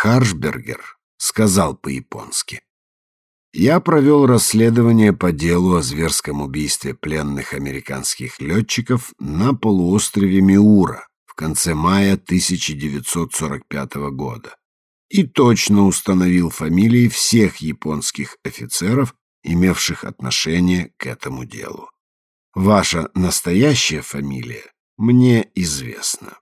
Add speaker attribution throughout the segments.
Speaker 1: Харшбергер сказал по-японски. Я провел расследование по делу о зверском убийстве пленных американских летчиков на полуострове Миура в конце мая 1945 года и точно установил фамилии всех японских офицеров, имевших отношение к этому делу. Ваша настоящая фамилия мне известна.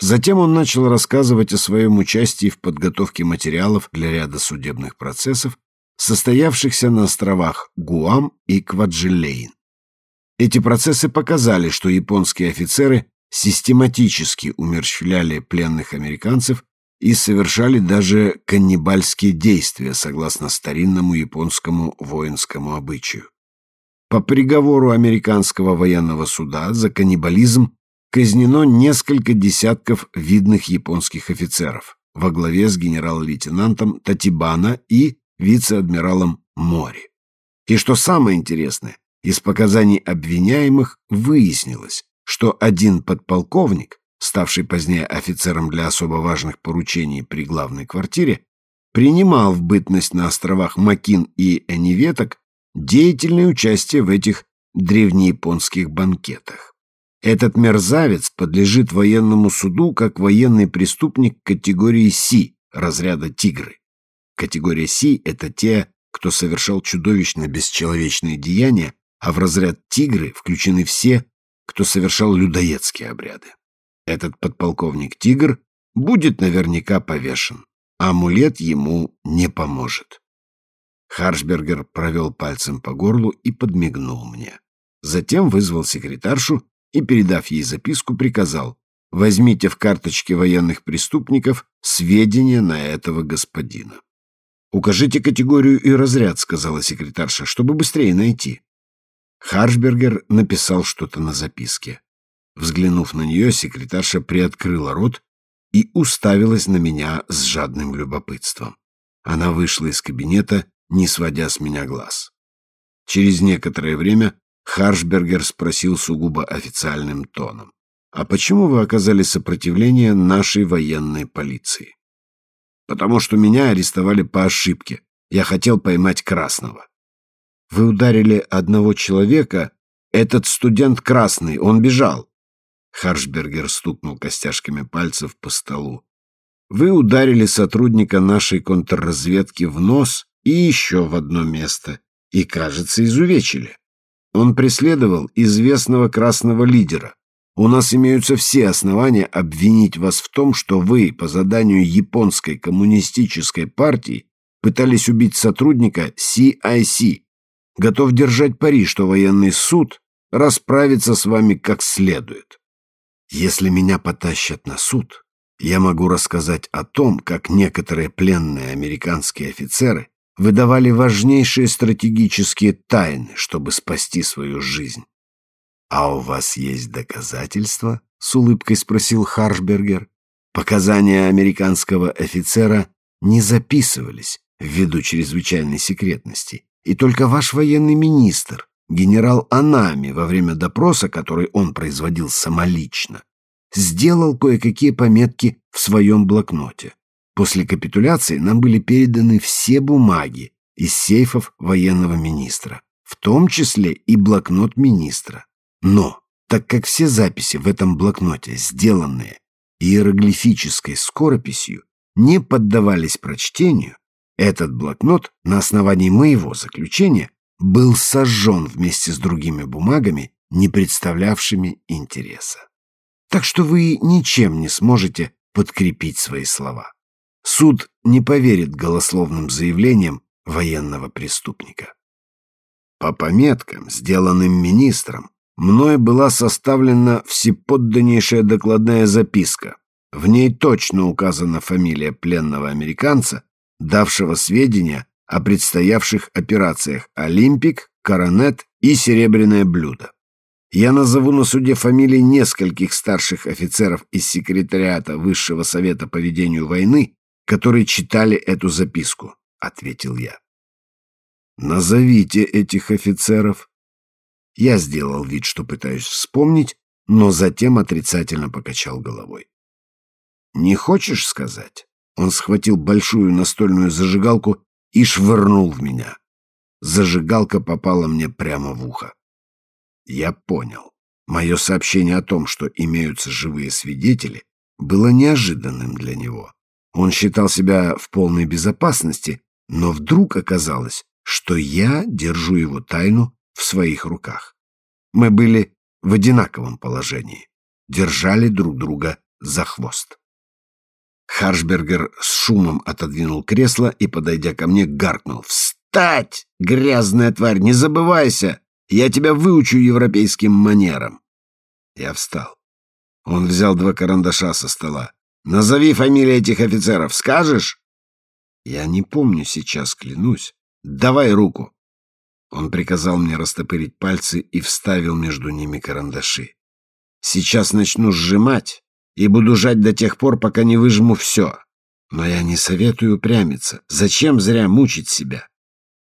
Speaker 1: Затем он начал рассказывать о своем участии в подготовке материалов для ряда судебных процессов, состоявшихся на островах Гуам и Кваджилейн. Эти процессы показали, что японские офицеры систематически умерщвляли пленных американцев и совершали даже каннибальские действия согласно старинному японскому воинскому обычаю. По приговору американского военного суда за каннибализм казнено несколько десятков видных японских офицеров во главе с генерал-лейтенантом Татибана и вице-адмиралом Мори. И что самое интересное, из показаний обвиняемых выяснилось, что один подполковник, ставший позднее офицером для особо важных поручений при главной квартире, принимал в бытность на островах Макин и Эневеток деятельное участие в этих древнеяпонских банкетах. Этот мерзавец подлежит военному суду как военный преступник категории С, разряда «Тигры». Категория С – это те, кто совершал чудовищно бесчеловечные деяния, а в разряд «Тигры» включены все, кто совершал людоедские обряды. Этот подполковник Тигр будет наверняка повешен, а амулет ему не поможет. Харшбергер провел пальцем по горлу и подмигнул мне. Затем вызвал секретаршу и, передав ей записку, приказал «Возьмите в карточке военных преступников сведения на этого господина». «Укажите категорию и разряд», — сказала секретарша, — «чтобы быстрее найти». Харшбергер написал что-то на записке. Взглянув на нее, секретарша приоткрыла рот и уставилась на меня с жадным любопытством. Она вышла из кабинета, не сводя с меня глаз. Через некоторое время Харшбергер спросил сугубо официальным тоном. «А почему вы оказали сопротивление нашей военной полиции?» «Потому что меня арестовали по ошибке. Я хотел поймать Красного». «Вы ударили одного человека? Этот студент Красный, он бежал». Харшбергер стукнул костяшками пальцев по столу. «Вы ударили сотрудника нашей контрразведки в нос и еще в одно место, и, кажется, изувечили. Он преследовал известного красного лидера. У нас имеются все основания обвинить вас в том, что вы по заданию японской коммунистической партии пытались убить сотрудника CIC. Готов держать пари, что военный суд расправится с вами как следует. Если меня потащат на суд, я могу рассказать о том, как некоторые пленные американские офицеры выдавали важнейшие стратегические тайны, чтобы спасти свою жизнь. «А у вас есть доказательства?» — с улыбкой спросил Харшбергер. Показания американского офицера не записывались ввиду чрезвычайной секретности, и только ваш военный министр, генерал Анами, во время допроса, который он производил самолично, сделал кое-какие пометки в своем блокноте. После капитуляции нам были переданы все бумаги из сейфов военного министра, в том числе и блокнот министра. Но, так как все записи в этом блокноте, сделанные иероглифической скорописью, не поддавались прочтению, этот блокнот на основании моего заключения был сожжен вместе с другими бумагами, не представлявшими интереса. Так что вы ничем не сможете подкрепить свои слова. Суд не поверит голословным заявлениям военного преступника. По пометкам, сделанным министром, мной была составлена всеподданнейшая докладная записка. В ней точно указана фамилия пленного американца, давшего сведения о предстоявших операциях «Олимпик», «Коронет» и «Серебряное блюдо». Я назову на суде фамилии нескольких старших офицеров из секретариата Высшего совета по ведению войны, которые читали эту записку», — ответил я. «Назовите этих офицеров». Я сделал вид, что пытаюсь вспомнить, но затем отрицательно покачал головой. «Не хочешь сказать?» Он схватил большую настольную зажигалку и швырнул в меня. Зажигалка попала мне прямо в ухо. Я понял. Мое сообщение о том, что имеются живые свидетели, было неожиданным для него. Он считал себя в полной безопасности, но вдруг оказалось, что я держу его тайну в своих руках. Мы были в одинаковом положении, держали друг друга за хвост. Харшбергер с шумом отодвинул кресло и, подойдя ко мне, гаркнул. «Встать, грязная тварь, не забывайся! Я тебя выучу европейским манерам!» Я встал. Он взял два карандаша со стола. «Назови фамилии этих офицеров, скажешь?» «Я не помню сейчас, клянусь. Давай руку!» Он приказал мне растопырить пальцы и вставил между ними карандаши. «Сейчас начну сжимать, и буду жать до тех пор, пока не выжму все. Но я не советую упрямиться. Зачем зря мучить себя?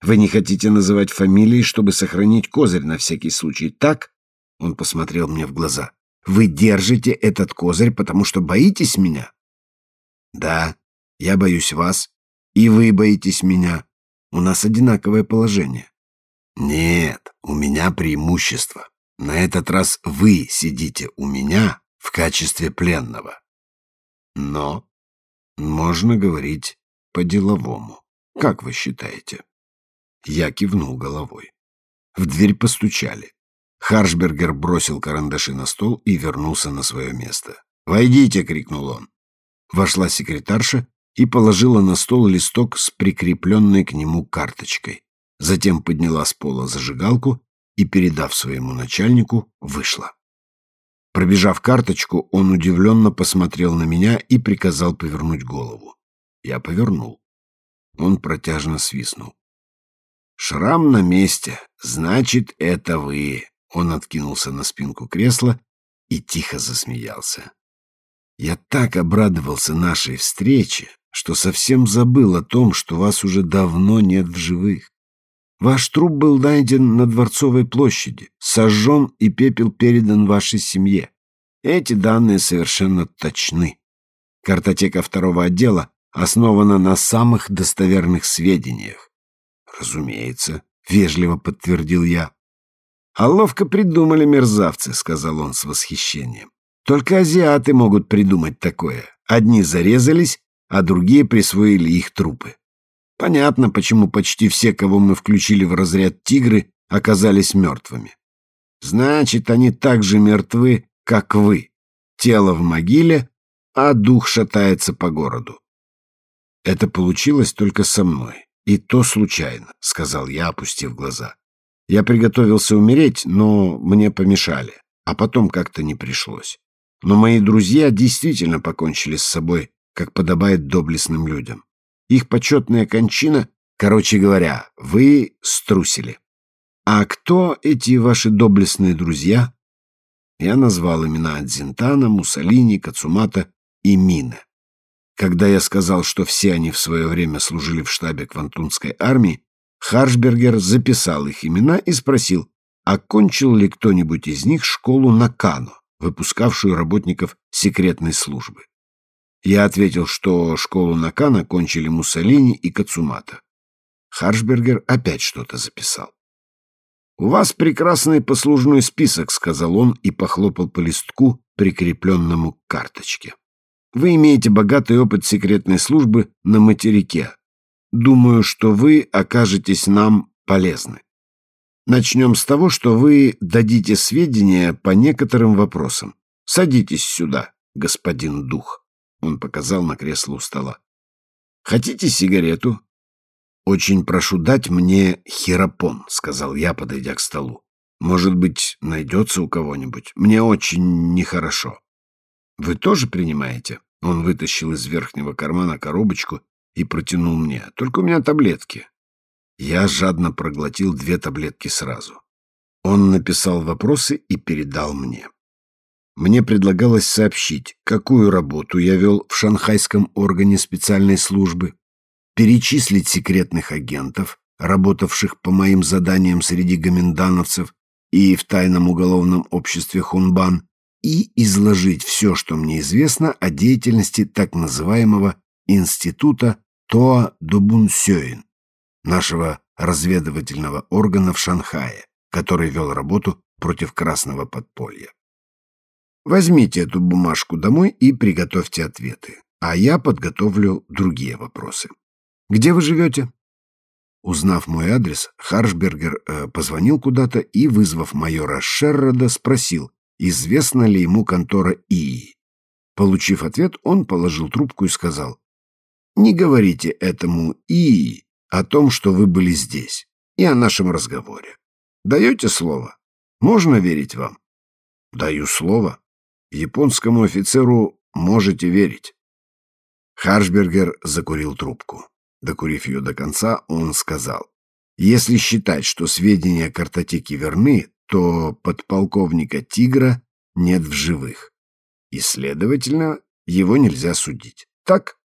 Speaker 1: Вы не хотите называть фамилии, чтобы сохранить козырь на всякий случай, так?» Он посмотрел мне в глаза. «Вы держите этот козырь, потому что боитесь меня?» «Да, я боюсь вас, и вы боитесь меня. У нас одинаковое положение». «Нет, у меня преимущество. На этот раз вы сидите у меня в качестве пленного. Но можно говорить по-деловому. Как вы считаете?» Я кивнул головой. В дверь постучали. Харшбергер бросил карандаши на стол и вернулся на свое место. «Войдите!» — крикнул он. Вошла секретарша и положила на стол листок с прикрепленной к нему карточкой. Затем подняла с пола зажигалку и, передав своему начальнику, вышла. Пробежав карточку, он удивленно посмотрел на меня и приказал повернуть голову. Я повернул. Он протяжно свистнул. «Шрам на месте. Значит, это вы». Он откинулся на спинку кресла и тихо засмеялся. Я так обрадовался нашей встрече, что совсем забыл о том, что вас уже давно нет в живых. Ваш труп был найден на Дворцовой площади, сожжен и пепел передан вашей семье. Эти данные совершенно точны. Картотека второго отдела основана на самых достоверных сведениях. Разумеется, вежливо подтвердил я. А ловко придумали мерзавцы, сказал он с восхищением. Только азиаты могут придумать такое. Одни зарезались, а другие присвоили их трупы. Понятно, почему почти все, кого мы включили в разряд «тигры», оказались мертвыми. Значит, они так же мертвы, как вы. Тело в могиле, а дух шатается по городу. Это получилось только со мной. И то случайно, сказал я, опустив глаза. Я приготовился умереть, но мне помешали, а потом как-то не пришлось. Но мои друзья действительно покончили с собой, как подобает доблестным людям. Их почетная кончина, короче говоря, вы струсили. А кто эти ваши доблестные друзья? Я назвал имена Дзинтана, Муссолини, Кацумата и Мине. Когда я сказал, что все они в свое время служили в штабе Квантунской армии, Харшбергер записал их имена и спросил, окончил ли кто-нибудь из них школу Накано, выпускавшую работников секретной службы. Я ответил, что школу Накана кончили Муссолини и Кацумата. Харшбергер опять что-то записал. «У вас прекрасный послужной список», — сказал он и похлопал по листку, прикрепленному к карточке. «Вы имеете богатый опыт секретной службы на материке. Думаю, что вы окажетесь нам полезны. Начнем с того, что вы дадите сведения по некоторым вопросам. Садитесь сюда, господин дух». Он показал на кресло у стола. «Хотите сигарету?» «Очень прошу дать мне хиропон», — сказал я, подойдя к столу. «Может быть, найдется у кого-нибудь? Мне очень нехорошо». «Вы тоже принимаете?» Он вытащил из верхнего кармана коробочку и протянул мне. «Только у меня таблетки». Я жадно проглотил две таблетки сразу. Он написал вопросы и передал мне. Мне предлагалось сообщить, какую работу я вел в шанхайском органе специальной службы, перечислить секретных агентов, работавших по моим заданиям среди гоминдановцев и в тайном уголовном обществе Хунбан, и изложить все, что мне известно о деятельности так называемого института Тоа Добунсёин, нашего разведывательного органа в Шанхае, который вел работу против Красного подполья. Возьмите эту бумажку домой и приготовьте ответы, а я подготовлю другие вопросы. Где вы живете? Узнав мой адрес, Харшбергер э, позвонил куда-то и, вызвав майора Шеррода, спросил, известна ли ему контора ИИ. Получив ответ, он положил трубку и сказал, «Не говорите этому ИИ о том, что вы были здесь, и о нашем разговоре. Даете слово? Можно верить вам?» «Даю слово. Японскому офицеру можете верить». Харшбергер закурил трубку. Докурив ее до конца, он сказал, «Если считать, что сведения картотеки верны, то подполковника Тигра нет в живых, и, следовательно, его нельзя судить. Так?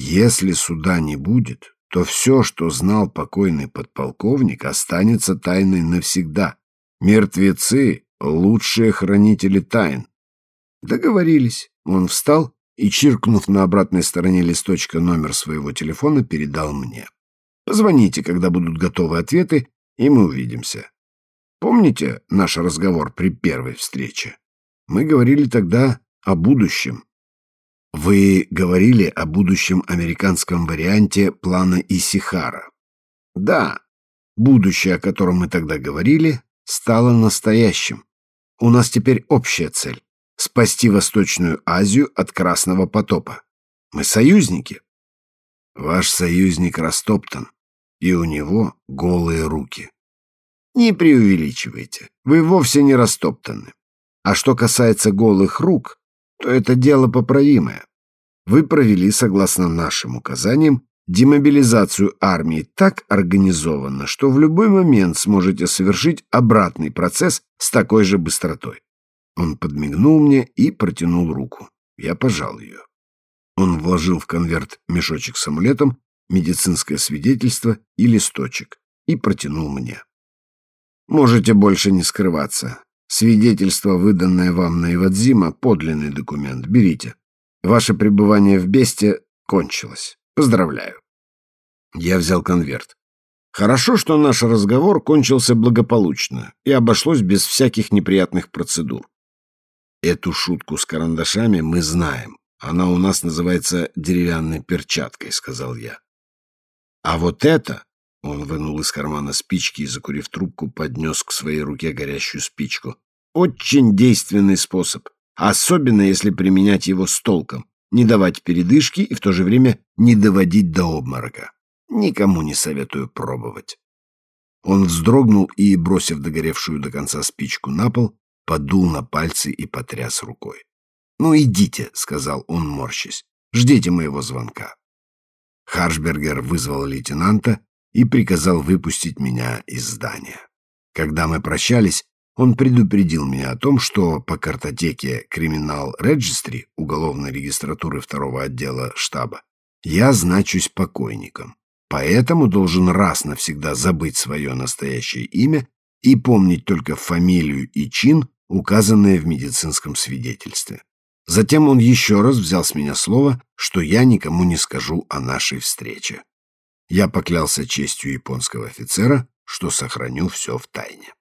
Speaker 1: Если суда не будет, то все, что знал покойный подполковник, останется тайной навсегда. Мертвецы — лучшие хранители тайн. Договорились. Он встал и, чиркнув на обратной стороне листочка номер своего телефона, передал мне. Позвоните, когда будут готовы ответы, и мы увидимся. Помните наш разговор при первой встрече? Мы говорили тогда о будущем. Вы говорили о будущем американском варианте плана Исихара. Да, будущее, о котором мы тогда говорили, стало настоящим. У нас теперь общая цель — спасти Восточную Азию от Красного потопа. Мы союзники. Ваш союзник растоптан, и у него голые руки. Не преувеличивайте, вы вовсе не растоптаны. А что касается голых рук, то это дело поправимое. Вы провели, согласно нашим указаниям, демобилизацию армии так организованно, что в любой момент сможете совершить обратный процесс с такой же быстротой. Он подмигнул мне и протянул руку. Я пожал ее. Он вложил в конверт мешочек с амулетом, медицинское свидетельство и листочек и протянул мне. Можете больше не скрываться. Свидетельство, выданное вам на Ивадзима, подлинный документ. Берите. Ваше пребывание в Бесте кончилось. Поздравляю. Я взял конверт. Хорошо, что наш разговор кончился благополучно и обошлось без всяких неприятных процедур. Эту шутку с карандашами мы знаем. Она у нас называется деревянной перчаткой, сказал я. А вот это он вынул из кармана спички и, закурив трубку, поднес к своей руке горящую спичку. Очень действенный способ, особенно если применять его с толком, не давать передышки и в то же время не доводить до обморока. Никому не советую пробовать. Он вздрогнул и, бросив догоревшую до конца спичку на пол, подул на пальцы и потряс рукой. «Ну, идите», — сказал он, морщась. «Ждите моего звонка». Харшбергер вызвал лейтенанта и приказал выпустить меня из здания. Когда мы прощались, он предупредил меня о том, что по картотеке «Криминал Реджистри» уголовной регистратуры второго отдела штаба я значусь покойником, поэтому должен раз навсегда забыть свое настоящее имя и помнить только фамилию и чин, указанные в медицинском свидетельстве. Затем он еще раз взял с меня слово, что я никому не скажу о нашей встрече. Я поклялся честью японского офицера, что сохраню все в тайне.